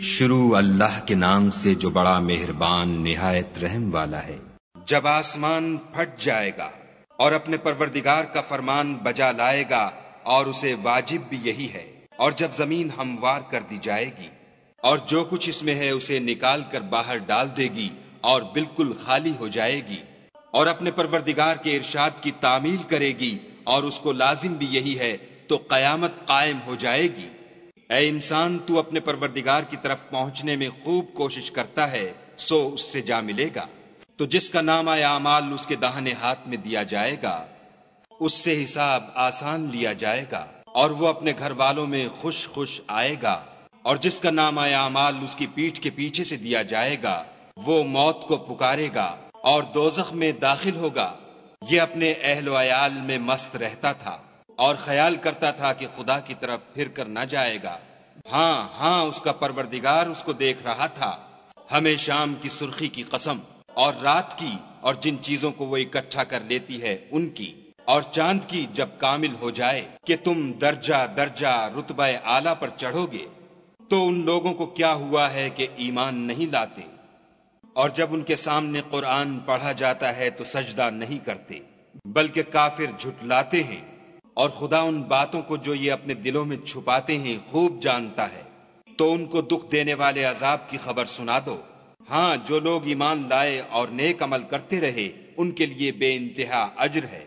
شروع اللہ کے نام سے جو بڑا مہربان نہایت رحم والا ہے۔ جب آسمان پھٹ جائے گا اور اپنے پروردگار کا فرمان بجا لائے گا اور اسے واجب بھی یہی ہے، اور جب زمین ہموار کر دی جائے گی اور جو کچھ اس میں ہے اسے نکال کر باہر ڈال دے گی اور بالکل خالی ہو جائے گی اور اپنے پروردگار کے ارشاد کی تعمیل کرے گی اور اس کو لازم بھی یہی ہے تو قیامت قائم ہو جائے گی۔ اے انسان، تو اپنے پروردگار کی طرف پہنچنے میں خوب کوشش کرتا ہے، سو اس سے جا ملے گا۔ تو جس کا نام یا امال، اس کے داہنے ہاتھ میں دیا جائے گا۔ اس سے حساب آسان لیا جائے گا اور وہ اپنے گھر والوں میں خوش خوش آئے گا۔ اور جس کا نام یا امال، اس کی پیٹھ کے پیچھے سے دیا جائے گا۔ وہ موت کو پکارے گا اور دوزخ میں داخل ہوگا۔ یہ اپنے اہل و عیال میں مست رہتا تھا۔ اور خیال کرتا تھا کہ خدا کی طرف پھر کر نہ جائے گا۔ ہاں ہاں اس کا پروردگار اس کو دیکھ رہا تھا۔ ہمیں شام کی سرخی کی قسم اور رات کی اور جن چیزوں کو وہ اکٹھا کر لیتی ہے، ان کی۔ اور چاند کی جب کامل ہو جائے کہ تم درجہ درجہ رتبہ آلہ پر چڑھو گے، تو ان لوگوں کو کیا ہوا ہے کہ ایمان نہیں لاتے؟ اور جب ان کے سامنے قرآن پڑھا جاتا ہے تو سجدہ نہیں کرتے، بلکہ کافر جھٹلاتے ہیں۔ اور خدا ان باتوں کو جو یہ اپنے دلوں میں چھپاتے ہیں خوب جانتا ہے۔ تو ان کو دکھ دینے والے عذاب کی خبر سنا دو۔ ہاں جو لوگ ایمان لائے اور نیک عمل کرتے رہے، ان کے لیے بے انتہا اجر ہے۔